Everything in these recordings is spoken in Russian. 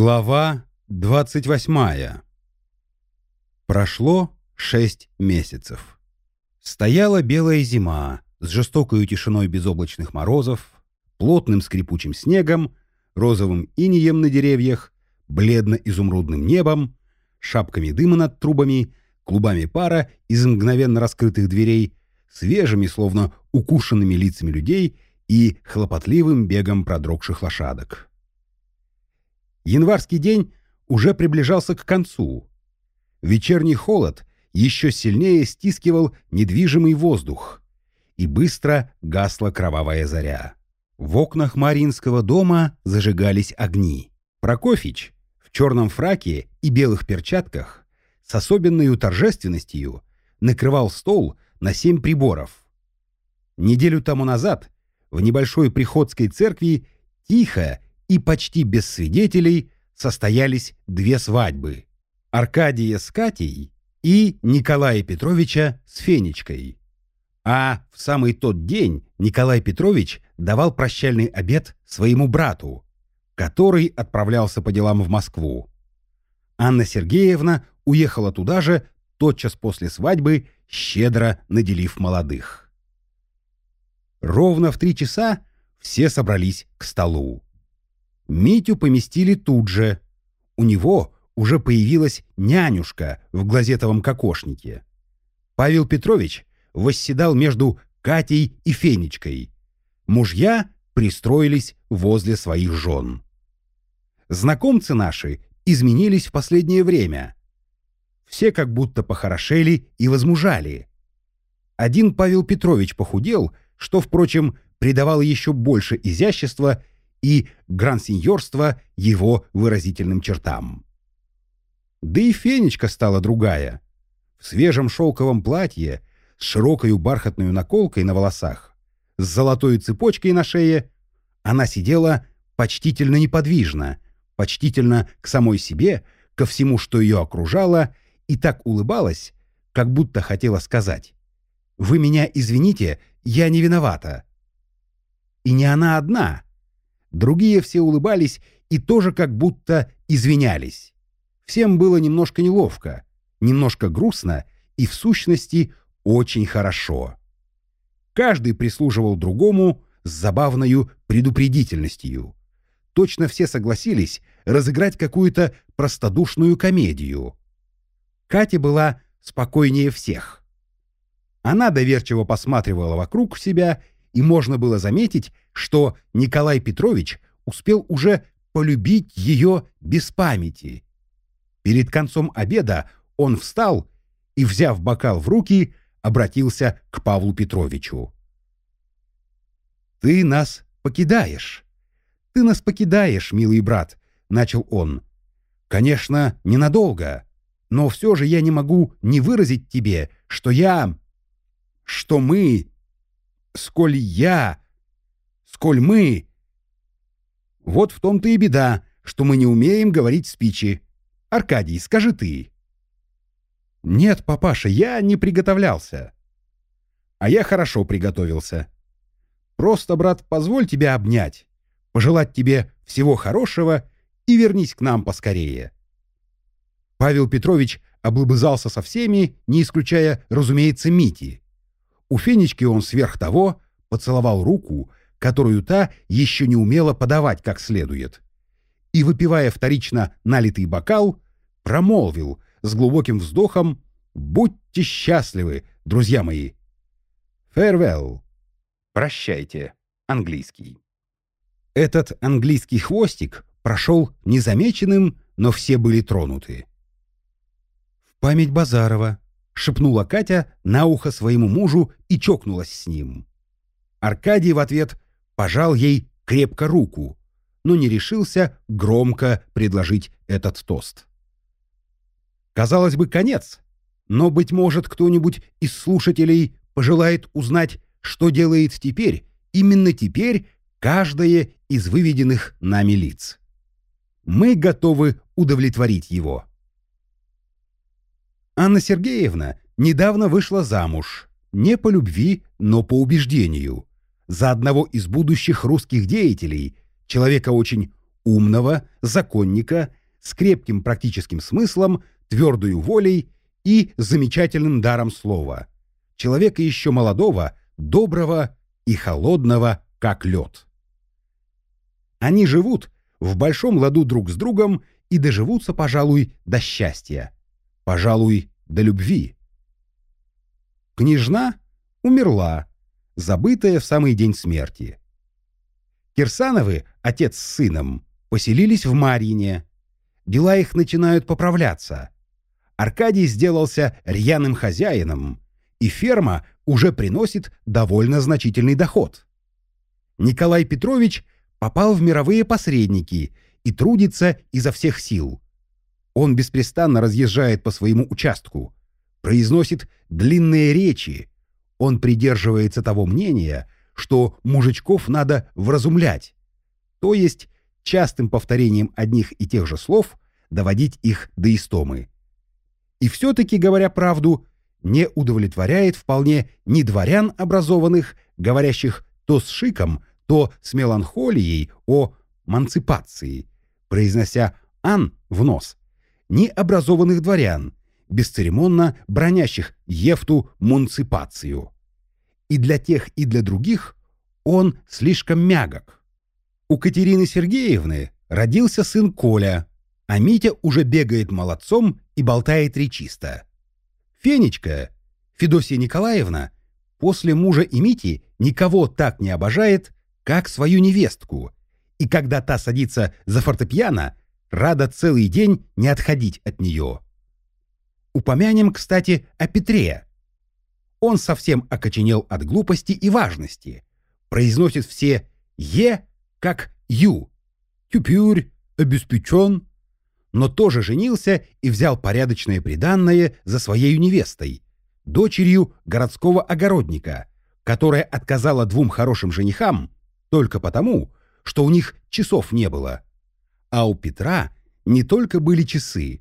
Глава 28. Прошло шесть месяцев. Стояла белая зима с жестокой тишиной безоблачных морозов, плотным скрипучим снегом, розовым инеем на деревьях, бледно-изумрудным небом, шапками дыма над трубами, клубами пара из мгновенно раскрытых дверей, свежими, словно укушенными лицами людей и хлопотливым бегом продрогших лошадок. Январский день уже приближался к концу. Вечерний холод еще сильнее стискивал недвижимый воздух, и быстро гасла кровавая заря. В окнах Маринского дома зажигались огни. Прокофич в черном фраке и белых перчатках с особенной торжественностью накрывал стол на семь приборов. Неделю тому назад в небольшой приходской церкви тихо и почти без свидетелей состоялись две свадьбы – Аркадия с Катей и Николая Петровича с Фенечкой. А в самый тот день Николай Петрович давал прощальный обед своему брату, который отправлялся по делам в Москву. Анна Сергеевна уехала туда же тотчас после свадьбы, щедро наделив молодых. Ровно в три часа все собрались к столу. Митю поместили тут же. У него уже появилась нянюшка в глазетовом кокошнике. Павел Петрович восседал между Катей и Фенечкой. Мужья пристроились возле своих жен. Знакомцы наши изменились в последнее время. Все как будто похорошели и возмужали. Один Павел Петрович похудел, что, впрочем, придавало еще больше изящества и грансиньорства его выразительным чертам. Да и Фенечка стала другая. В свежем шелковом платье, с широкой бархатной наколкой на волосах, с золотой цепочкой на шее, она сидела почтительно неподвижно, почтительно к самой себе, ко всему, что ее окружало, и так улыбалась, как будто хотела сказать «Вы меня извините, я не виновата». И не она одна — Другие все улыбались и тоже как будто извинялись. Всем было немножко неловко, немножко грустно и, в сущности, очень хорошо. Каждый прислуживал другому с забавною предупредительностью. Точно все согласились разыграть какую-то простодушную комедию. Катя была спокойнее всех. Она доверчиво посматривала вокруг себя и можно было заметить, что Николай Петрович успел уже полюбить ее без памяти. Перед концом обеда он встал и, взяв бокал в руки, обратился к Павлу Петровичу. «Ты нас покидаешь. Ты нас покидаешь, милый брат», — начал он. «Конечно, ненадолго, но все же я не могу не выразить тебе, что я... что мы сколь я, сколь мы. Вот в том-то и беда, что мы не умеем говорить спичи. Аркадий, скажи ты. Нет, папаша, я не приготовлялся. А я хорошо приготовился. Просто, брат, позволь тебя обнять, пожелать тебе всего хорошего и вернись к нам поскорее. Павел Петрович облобызался со всеми, не исключая, разумеется, Мити. У Фенечки он сверх того поцеловал руку, которую та еще не умела подавать как следует. И, выпивая вторично налитый бокал, промолвил с глубоким вздохом «Будьте счастливы, друзья мои!» «Farewell!» «Прощайте!» Английский. Этот английский хвостик прошел незамеченным, но все были тронуты. В память Базарова шепнула Катя на ухо своему мужу и чокнулась с ним. Аркадий в ответ пожал ей крепко руку, но не решился громко предложить этот тост. Казалось бы, конец, но, быть может, кто-нибудь из слушателей пожелает узнать, что делает теперь, именно теперь, каждое из выведенных нами лиц. Мы готовы удовлетворить его. Анна Сергеевна недавно вышла замуж, не по любви, но по убеждению, за одного из будущих русских деятелей, человека очень умного, законника, с крепким практическим смыслом, твердою волей и замечательным даром слова. Человека еще молодого, доброго и холодного, как лед. Они живут в большом ладу друг с другом и доживутся, пожалуй, до счастья, пожалуй, до любви. Княжна умерла, забытая в самый день смерти. Кирсановы, отец с сыном, поселились в Марьине. Дела их начинают поправляться. Аркадий сделался рьяным хозяином, и ферма уже приносит довольно значительный доход. Николай Петрович попал в мировые посредники и трудится изо всех сил. Он беспрестанно разъезжает по своему участку, произносит длинные речи. Он придерживается того мнения, что мужичков надо вразумлять, то есть частым повторением одних и тех же слов доводить их до истомы. И все-таки, говоря правду, не удовлетворяет вполне ни дворян образованных, говорящих то с шиком, то с меланхолией о манципации, произнося «ан» в нос, ни образованных дворян, бесцеремонно бронящих Ефту мунципацию. И для тех, и для других он слишком мягок. У Катерины Сергеевны родился сын Коля, а Митя уже бегает молодцом и болтает речисто. Фенечка, Федосия Николаевна, после мужа и Мити никого так не обожает, как свою невестку, и когда та садится за фортепиано, рада целый день не отходить от нее. Упомянем, кстати, о Петре. Он совсем окоченел от глупости и важности, произносит все «е» как «ю», «тюпюрь», «обеспечен», но тоже женился и взял порядочное приданное за своей невестой, дочерью городского огородника, которая отказала двум хорошим женихам, только потому, что у них часов не было. А у Петра не только были часы,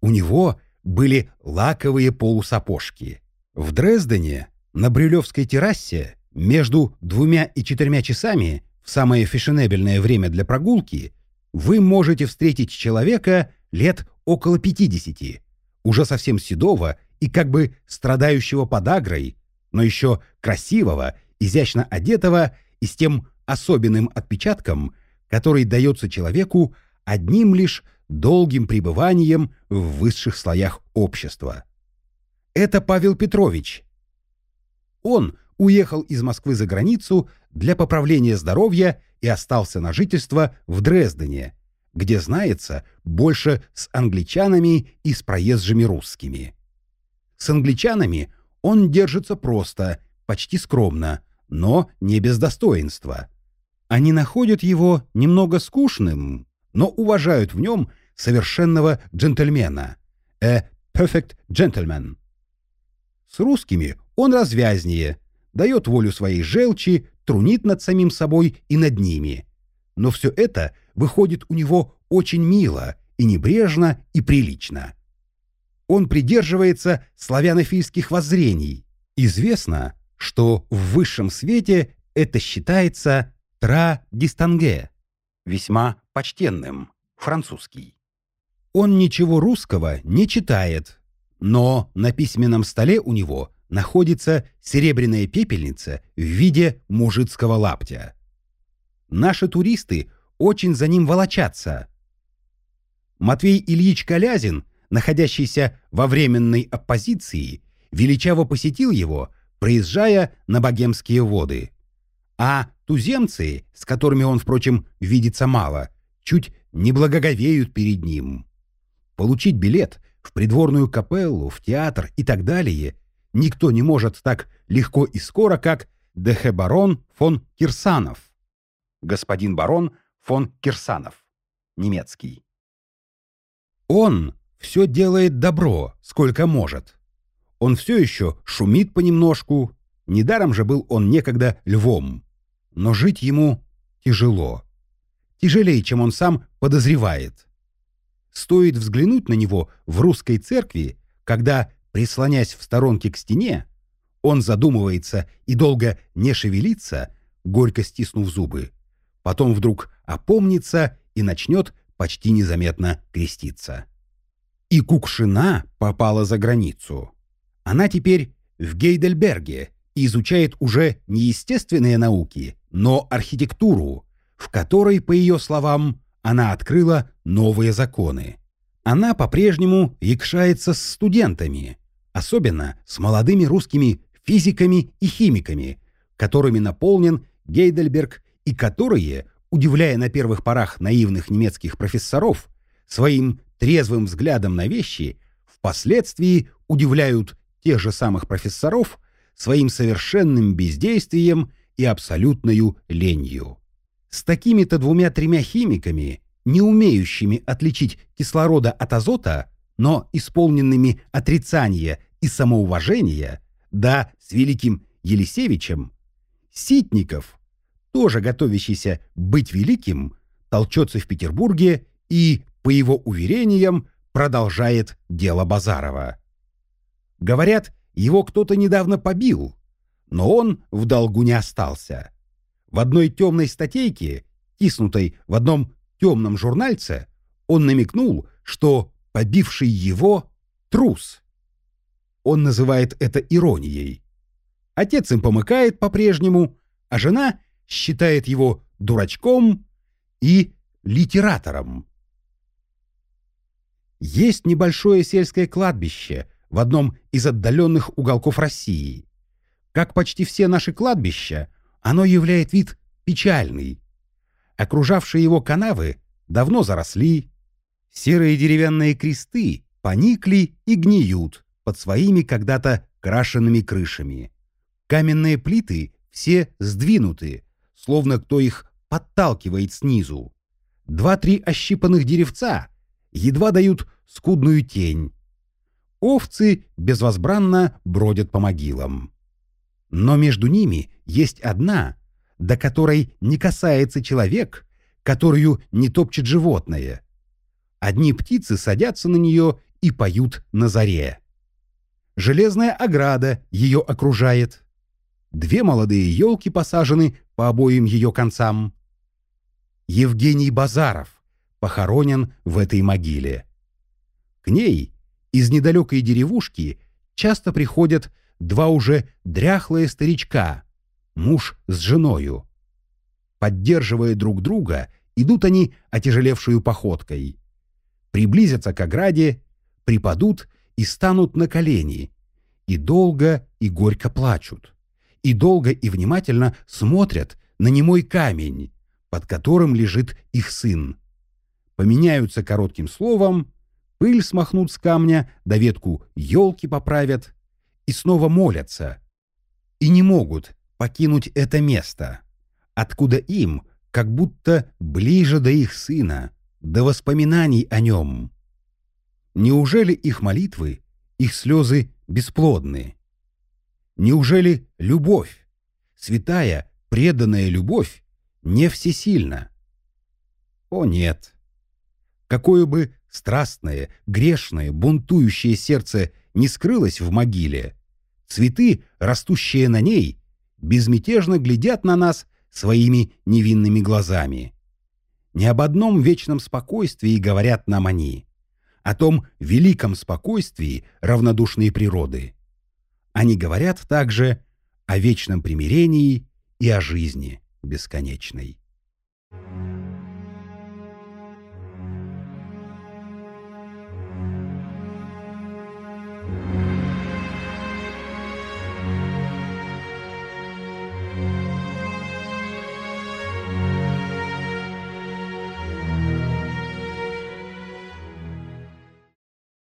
у него были лаковые полусапожки. В Дрездене на Брюлевской террасе между двумя и четырьмя часами в самое фешенебельное время для прогулки вы можете встретить человека лет около 50, уже совсем седого и как бы страдающего подагрой, но еще красивого, изящно одетого и с тем особенным отпечатком, который дается человеку одним лишь долгим пребыванием в высших слоях общества. Это Павел Петрович. Он уехал из Москвы за границу для поправления здоровья и остался на жительство в Дрездене, где знается больше с англичанами и с проезжими русскими. С англичанами он держится просто, почти скромно, но не без достоинства. Они находят его немного скучным, но уважают в нем совершенного джентльмена. A perfect gentleman. С русскими он развязнее, дает волю своей желчи, трунит над самим собой и над ними. Но все это выходит у него очень мило и небрежно и прилично. Он придерживается славянофильских воззрений. Известно, что в высшем свете это считается Тра дистанге, весьма почтенным, французский. Он ничего русского не читает, но на письменном столе у него находится серебряная пепельница в виде мужицкого лаптя. Наши туристы очень за ним волочатся. Матвей Ильич Колязин, находящийся во временной оппозиции, величаво посетил его, проезжая на богемские воды. А Туземцы, с которыми он, впрочем, видится мало, чуть не благоговеют перед ним. Получить билет в придворную капеллу, в театр и так далее никто не может так легко и скоро, как Дехе барон фон Кирсанов. Господин барон фон Кирсанов. Немецкий. Он все делает добро, сколько может. Он все еще шумит понемножку. Недаром же был он некогда львом но жить ему тяжело. Тяжелее, чем он сам подозревает. Стоит взглянуть на него в русской церкви, когда, прислонясь в сторонке к стене, он задумывается и долго не шевелится, горько стиснув зубы, потом вдруг опомнится и начнет почти незаметно креститься. И Кукшина попала за границу. Она теперь в Гейдельберге и изучает уже не естественные науки, но архитектуру, в которой, по ее словам, она открыла новые законы. Она по-прежнему якшается с студентами, особенно с молодыми русскими физиками и химиками, которыми наполнен Гейдельберг и которые, удивляя на первых порах наивных немецких профессоров, своим трезвым взглядом на вещи, впоследствии удивляют тех же самых профессоров своим совершенным бездействием и абсолютною ленью. С такими-то двумя-тремя химиками, не умеющими отличить кислорода от азота, но исполненными отрицания и самоуважения, да с великим Елисевичем, Ситников, тоже готовящийся быть великим, толчется в Петербурге и, по его уверениям, продолжает дело Базарова. Говорят, его кто-то недавно побил, но он в долгу не остался. В одной темной статейке, тиснутой в одном темном журнальце, он намекнул, что побивший его — трус. Он называет это иронией. Отец им помыкает по-прежнему, а жена считает его дурачком и литератором. Есть небольшое сельское кладбище в одном из отдаленных уголков России. Как почти все наши кладбища, оно являет вид печальный. Окружавшие его канавы давно заросли. Серые деревянные кресты поникли и гниют под своими когда-то крашенными крышами. Каменные плиты все сдвинуты, словно кто их подталкивает снизу. Два-три ощипанных деревца едва дают скудную тень. Овцы безвозбранно бродят по могилам. Но между ними есть одна, до которой не касается человек, которую не топчет животное. Одни птицы садятся на нее и поют на заре. Железная ограда ее окружает. Две молодые елки посажены по обоим ее концам. Евгений Базаров похоронен в этой могиле. К ней из недалекой деревушки часто приходят два уже дряхлые старичка, муж с женою. Поддерживая друг друга, идут они отяжелевшую походкой. Приблизятся к ограде, припадут и станут на колени, и долго и горько плачут и долго и внимательно смотрят на немой камень, под которым лежит их сын. Поменяются коротким словом, пыль смахнут с камня, да ветку елки поправят и снова молятся. И не могут покинуть это место, откуда им, как будто ближе до их сына, до воспоминаний о нем. Неужели их молитвы, их слезы бесплодны? Неужели любовь, святая, преданная любовь, не всесильна? О нет! Какое бы страстное, грешное, бунтующее сердце не скрылось в могиле, цветы, растущие на ней, безмятежно глядят на нас своими невинными глазами. Не об одном вечном спокойствии говорят нам они, о том великом спокойствии равнодушной природы. Они говорят также о вечном примирении и о жизни бесконечной.